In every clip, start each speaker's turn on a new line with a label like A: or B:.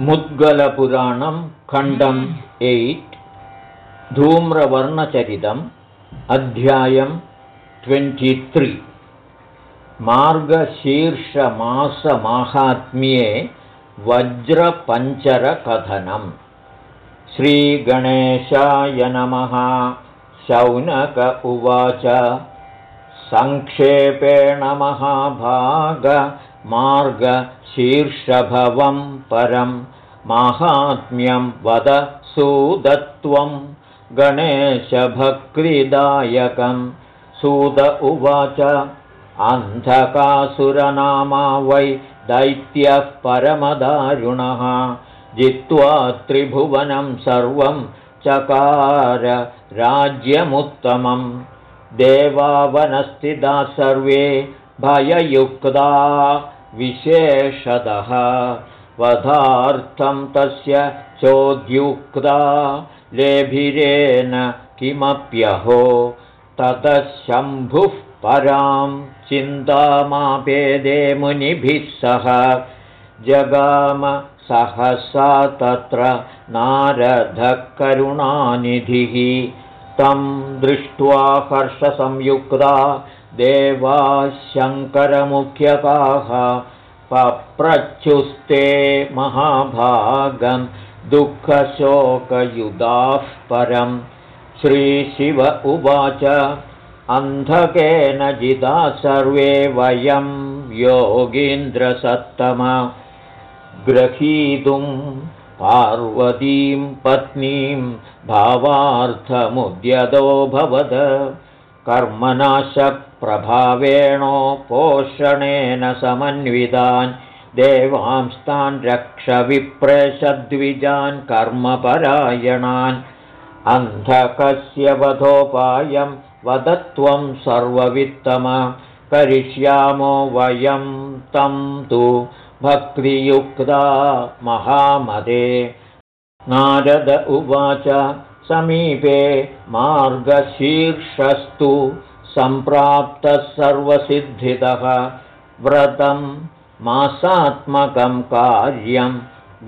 A: मुद्गलपुराणं खण्डम् एय्ट् धूम्रवर्णचरितम् अध्यायं ट्वेण्टित्रि मार्गशीर्षमासमाहात्म्ये वज्रपञ्चरकथनम्. श्रीगणेशाय नमः शौनक उवाच। सङ्क्षेपेण महाभागमार्गशीर्षभवं परं माहात्म्यं वद सुदत्वं गणेशभक्तिदायकं। सुद उवाच अन्धकासुरनामा वै दैत्यः परमदारुणः। जित्वा त्रिभुवनं सर्वं चकार राज्यमुत्तमं देवावनस्थिता सर्वे भययुक्ता विशेषतः। वधार्थं तस्य चोद्युक्ता लेभिरेण किमप्यहो? ततः शम्भुः परां चिन्तामापेदे मुनिभिः सह। जगाम सहसा तत्र नारदकरुणानिधिः। तं दृष्ट्वा हर्षसंयुक्ता शङ्करमुख्यकाः पप्रच्युस्ते महाभागं दुःखशोकयुधाः परं। श्रीशिव उवाच अन्धकेन जिता सर्वे वयं योगीन्द्रसत्तम। ग्रहीतुं पार्वतीं पत्नीं भावार्थमुद्यतोऽभवद कर्मनाशप्रभावेणोपोषणेन समन्वितान् देवांस्तान् रक्षविप्रेषद्विजान् कर्मपरायणान्। अन्धकस्य वधोपायं वदत्वं सर्ववित्तम करिष्यामो वयं तं तु भक्तियुक्ता महामदे। नारद उवाच समीपे मार्गशीर्षस्तु सम्प्राप्तः सर्वसिद्धितः व्रतं मासात्मकं कार्यं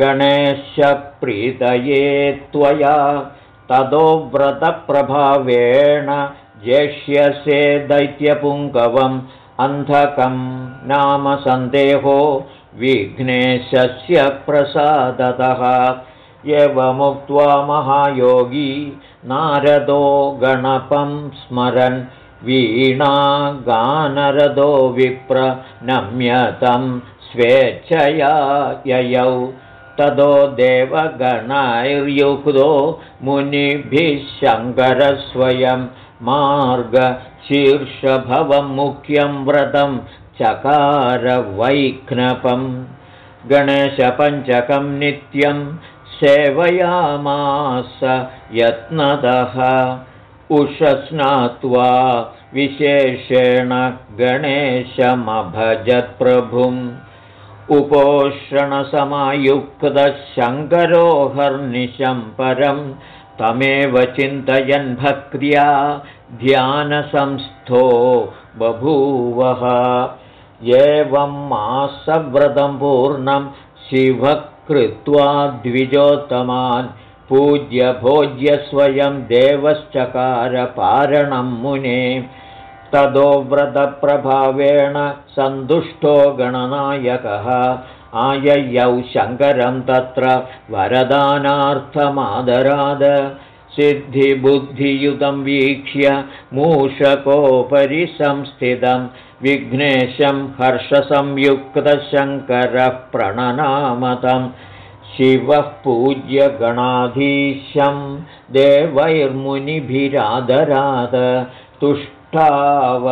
A: गणेशप्रीतये त्वया ततो व्रतप्रभावेण जेष्यसे दैत्यपुङ्गवम् अन्धकं नाम सन्देहो विघ्नेशस्य प्रसादतः। एवमुक्त्वा महायोगी नारदो गणपं स्मरन् वीणागानरदो विप्रनम्यतं स्वेच्छया ययौ। ततो देवगणैर्युक्तो मुनिभिः शङ्करस्वयं मार्गशीर्षभवं मुख्यं व्रतं चकारवैघ्नपम् गणेशपञ्चकं नित्यं सेवयामास यत्नतः उषस्नात्वा विशेषेण गणेशमभजत्प्रभुम् उपोषणसमायुक्तशङ्करोहर्निशं परं तमेव चिन्तयन् भक्त्या ध्यानसंस्थो बभूवः। एवं मासव्रतं पूर्णं शिवः कृत्वा द्विजोत्तमान् पूज्य स्वयं देवश्चकारपारणं मुने। तदो व्रतप्रभावेण सन्तुष्टो गणनायकः। आययौ शङ्करं तत्र वरदानार्थमादराद। सिद्धिबुद्धियुतं वीक्ष्य मूषकोपरि संस्थितं। विघ्नेशं हर्षसंयुक्तशङ्करः प्रणनामतं शिवः पूज्यगणाधीशं देवैर्मुनिभिरादराद तुष्टाव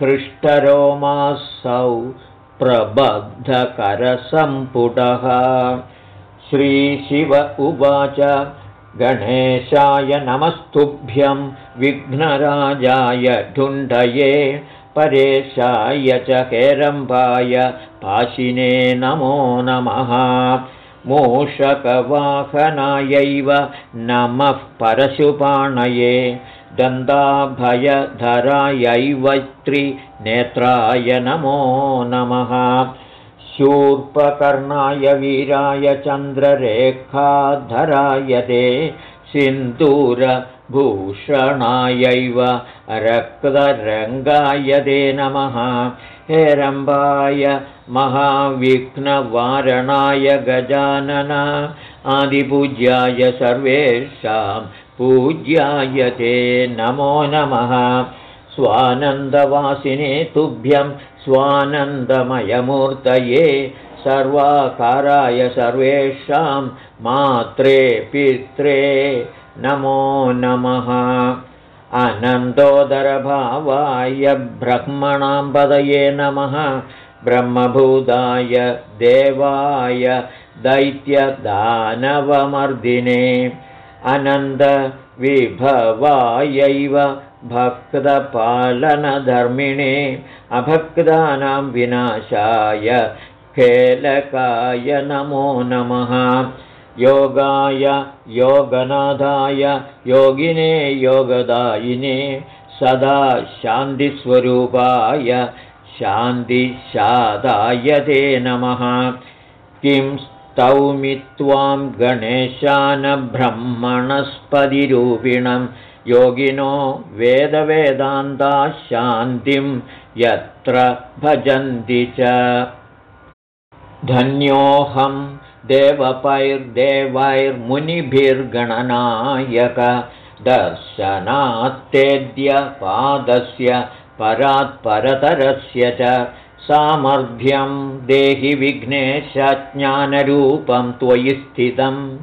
A: हृष्टरोमासौ प्रबद्धकरसम्पुटः। श्रीशिव उवाच गणेशाय नमस्तुभ्यं विघ्नराजाय ढुण्डये परेशाय च हेरम्बाय पाशिने नमो नमः मूषकवाहनायैव नमः परशुपाणये दन्दाभयधरायैव त्रिनेत्राय नमो नमः। शूर्पकर्णाय वीराय चन्द्ररेखाधराय ते सिन्दूरभूषणायैव रक्तरङ्गाय ते नमः। हेरम्बाय महाविघ्नवारणाय गजानन। आदिपूज्याय सर्वेषां पूज्याय ते नमो नमः। स्वानन्दवासिने तुभ्यं स्वानन्दमयमूर्तये सर्वाकाराय सर्वेषां मात्रे पित्रे नमो नमः। अनन्दोदरभावाय ब्रह्मणां पदये नमः। ब्रह्मभूताय देवाय दैत्यदानवमर्दिने। अनन्दविभवायैव भक्तपालनधर्मिणे। अभक्तानां विनाशाय खेलकाय नमो नमः योगाय योगनाथाय योगिने योगदायिने सदा शान्तिस्वरूपाय शान्तिशादाय ते नमः। किं स्तौमि त्वां गणेशानब्रह्मणस्पतिरूपिणं योगिनो वेदवेदान्ताः शान्तिं यत्र भजन्ति च। धन्योऽहं देवपैर्देवैर्मुनिभिर्गणनायक। दर्शनात्तेद्यपादस्य परात्परतरस्य च सामर्थ्यं देहि विघ्नेशज्ञानरूपं त्वयि स्थितम्।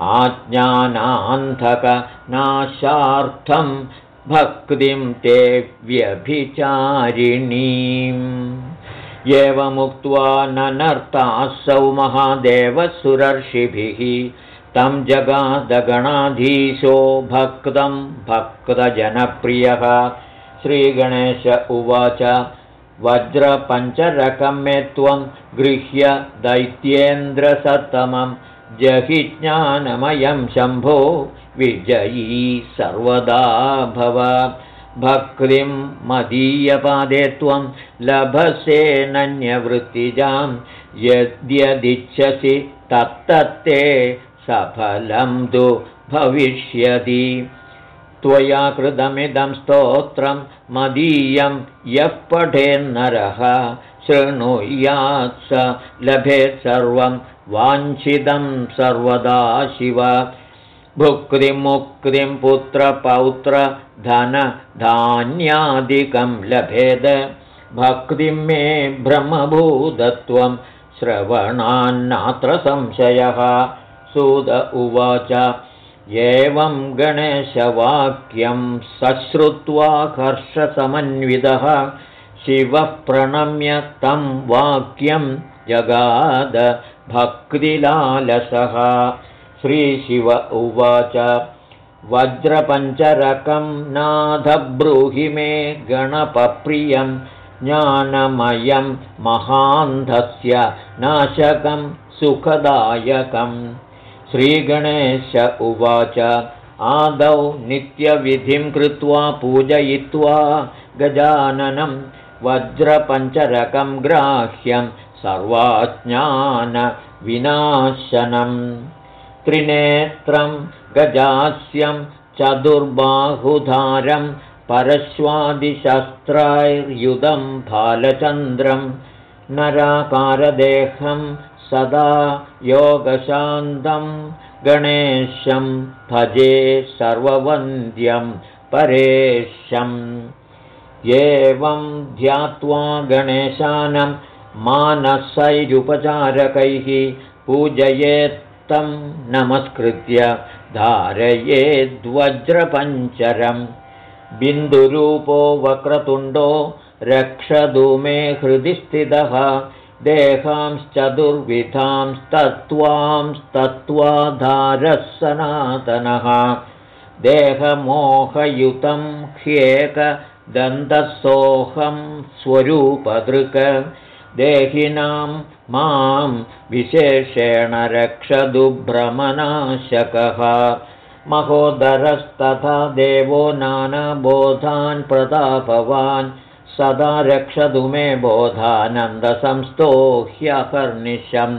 A: आज्ञानान्धकनाशार्थं भक्तिं ते व्यभिचारिणीम् एवमुक्त्वा ननर्तासौ महादेवसुरर्षिभिः तं जगादगणाधीशो भक्तं भक्तजनप्रियः। श्रीगणेश उवाच वज्रपञ्चरकं मे त्वं गृह्य दैत्येन्द्रसत्तमं। जहि ज्ञानमयं शम्भो विजयी सर्वदा भव भक्तिं मदीयपादे त्वं लभसेनन्यवृत्तिजां यद्यदिच्छसि तत्तत्ते सफलं तु भविष्यति। त्वया कृतमिदं स्तोत्रं मदीयं यः पठेन्नरः शृणुयात् स लभेत् सर्वं वाञ्छितं सर्वदा शिव भुक्तिमुक्तिं पुत्रपौत्रधनधान्यादिकं लभेद। भक्तिं मे ब्रह्मभूतत्वं श्रवणान्नात्र संशयः। सुद उवाच एवं गणेशवाक्यं सश्रुत्वा हर्षसमन्वितः शिवः प्रणम्य तं वाक्यं जगाद भक्तिलालसः श्रीशिव उवाच। वज्रपञ्चरकं नाथब्रूहि मे गणपप्रियं ज्ञानमयं महान्धस्य नाशकं सुखदायकम् श्रीगणेश उवाच आदौ नित्यविधिं कृत्वा पूजयित्वा गजाननं वज्रपञ्चरकं ग्राह्यं सर्वाज्ञानविनाशनं त्रिनेत्रं गजास्यं चतुर्बाहुधारं परश्वादिशस्त्रैर्युधं फालचन्द्रं नराकारदेहं सदा योगशान्तं गणेशं भजे सर्ववन्द्यं परेशम् एवं ध्यात्वा गणेशानं मानसैरुपचारकैः पूजयेत्तं नमस्कृत्य धारयेद्वज्रपञ्चरं बिन्दुरूपो वक्रतुण्डो रक्षतु मे हृदि स्थितः। देहांस्तदुर्विधांस्तत्त्वांस्तत्त्वाधारः सनातनः। देहमोहयुतं ह्येकदन्तसोऽहं स्वरूपदृक् देहिनां मां विशेषेण रक्षदुभ्रमनाशकः महोदरस्तथा देवो नानाबोधान् प्रतापवान् सदा रक्षतु मे बोधानन्दसंस्तो ह्यहर्निशम्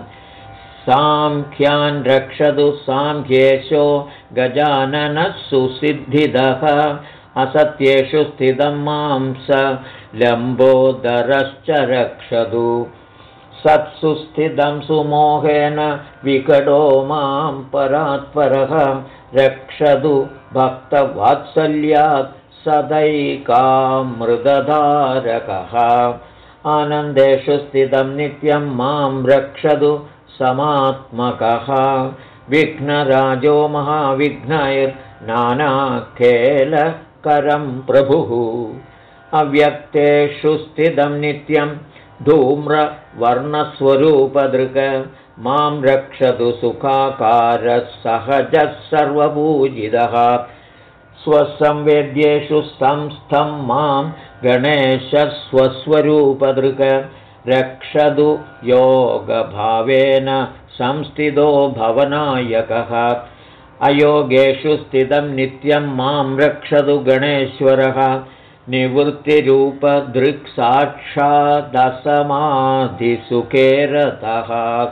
A: साङ्ख्यान् रक्षतु साङ्ख्येशो गजाननः सुसिद्धिदः असत्येषु स्थितं मां स लम्बोदरश्च रक्षतु सत्सु स्थितं सुमोहेन विकटो मां परात्परः। रक्षतु भक्तवात्सल्यात् सदैकामृदधारकः आनन्देषु स्थितं नित्यं मां रक्षतु समात्मकः। विघ्नराजो महाविघ्नैर्नानाखेलकरं प्रभुः अव्यक्तेषु स्थितं नित्यं धूम्रवर्णस्वरूपदृक्। मां रक्षतु सुखाकारः सहजः सर्वपूजितः। स्वसंवेद्येषु संस्थं मां गणेशस्वस्वरूपदृक्। रक्षतु योगभावेन संस्थितो भवनायकः। अयोगेषु स्थितं नित्यं मां रक्षतु गणेश्वरः निवृत्तिरूपदृक्साक्षादसमाधिसुखे रतः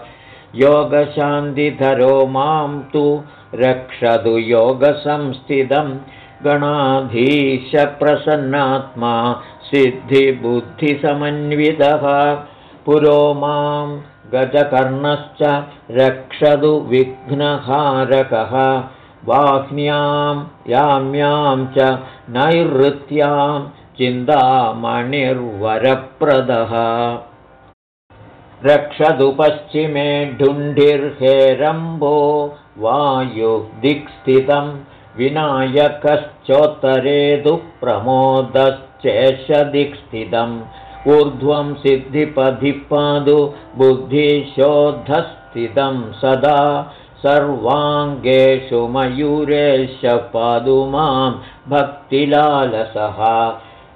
A: योगशान्तिधरो मां तु रक्षतु योगसंस्थितं गणाधीशप्रसन्नात्मा सिद्धिबुद्धिसमन्वितः। पुरो मां गजकर्णश्च रक्षतु विघ्नहारकः वाह्न्यां याम्यां च नैऋत्यां चिन्तामणिर्वरप्रदः। रक्षतु पश्चिमे ढुण्ढिर्हेरम्बो वायुदिक्स्थितं विनायकश्चोत्तरे दुःप्रमोदश्चेषदिक्स्थितम् ऊर्ध्वं सिद्धिपधिपादु बुद्धिशोद्धस्थितं सदा सर्वाङ्गेषु मयूरेश पादु मां भक्तिलालसः।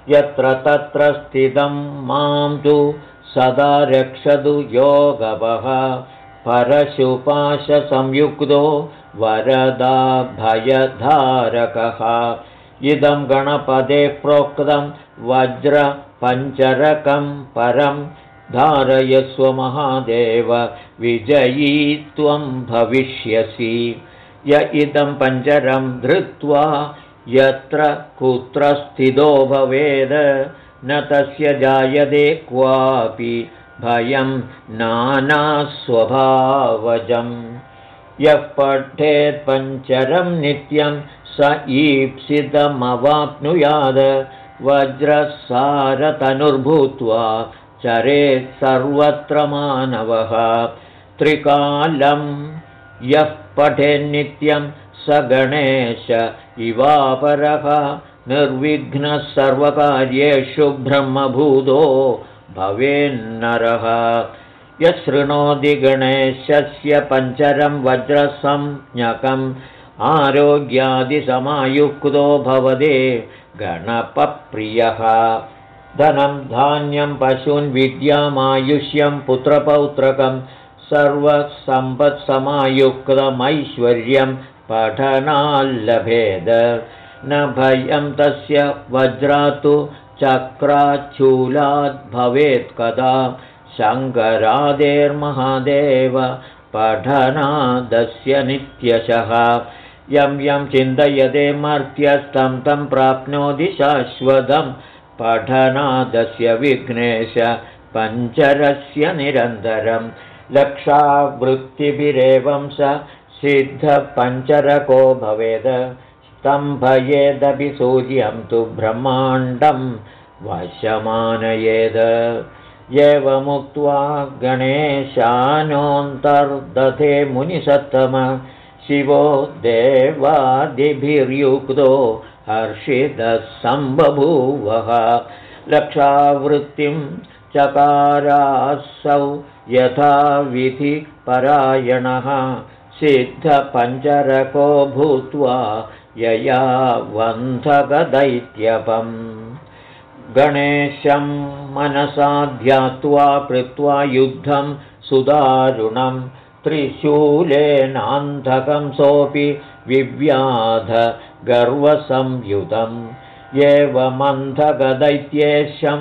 A: यत्र तत्र स्थितं मां तु सदा रक्षतु योगवः। परशुपाशसंयुक्तो वरदाभयधारकः। इदं गणपदे प्रोक्तं वज्रपञ्चरकं परं धारयस्व महादेव विजयी त्वं भविष्यसि। य इदं पञ्जरं धृत्वा यत्र कुत्र स्थितो भवेद न तस्य जायते क्वापि भयं नानास्वभावजम्। यः पठेत् पञ्चरं नित्यं स ईप्सितमवाप्नुयाद वज्रसारतनुर्भूत्वा चरेत् सर्वत्र मानवः। त्रिकालं यः पठेन्नित्यं स गणेश। इवापरः निर्विघ्नः सर्वकार्येषु ब्रह्मभूतो भवेन्नरः। यशृणोति गणेशस्य पञ्चरं वज्रसंज्ञकम् आरोग्यादिसमायुक्तो भवदे गणपप्रियः धनं धान्यं पशून् विद्यामायुष्यं पुत्रपौत्रकं सर्वसम्पत्समायुक्तमैश्वर्यं पठनाल्लभेद। न भयं तस्य वज्रातु चक्राच्छूलाद्भवेत् कदा। शङ्करादेर्महादेव पठनादस्य नित्यशः। यं यं चिन्तयते मर्त्यस्तं तं प्राप्नोति शाश्वतं पठनादस्य विघ्नेश पञ्चरस्य निरन्तरं लक्षावृत्तिभिरेवं स सिद्धपञ्चरको भवेद स्तम्भयेदपि सूर्यं तु ब्रह्माण्डं वशमानयेद। एवमुक्त्वा गणेशानोऽन्तर्दधे मुनिसत्तम शिवो देवादिभिर्युक्तो हर्षितः सम्बभूवः लक्षावृत्तिं चकारासौ यथाविधिपरायणः। सिद्धपञ्चरको भूत्वा यया वन्धगदैत्यपम् गणेशं मनसा ध्यात्वा कृत्वा युद्धं सुदारुणं। त्रिशूलेनान्धकं सोऽपि विव्याध गर्वसंयुतं एवमन्धगदैत्येशं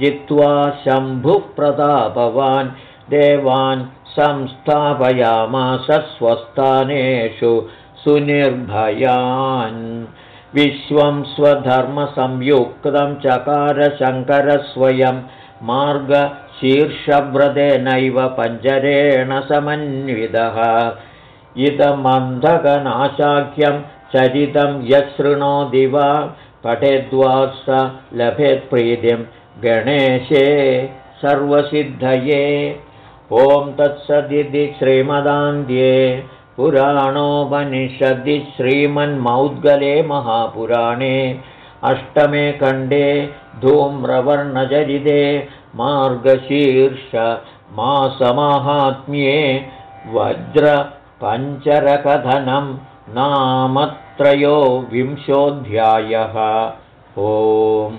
A: जित्वा शम्भुः प्रतापवान् देवान् संस्थापयामास स्वस्थानेषु सुनिर्भयान्। विश्वं स्वधर्मसंयुक्तं चकारशङ्करस्वयं मार्गशीर्षव्रतेनैव पञ्जरेण समन्वितः इदमन्धकनाशाख्यं चरितं यशृणोदि वा पठेद्वा स लभेत्प्रीतिं गणेशे सर्वसिद्धये। ॐ तत्सदिति श्रीमदान्ध्ये पुराणोपनिषदि श्रीमन्मौद्गले महापुराणे। अष्टमे खण्डे धूम्रवर्णचरिते मार्गशीर्षमासमाहात्म्ये वज्रपञ्चरकथनं नामत्रयोविंशोऽध्यायः ओम्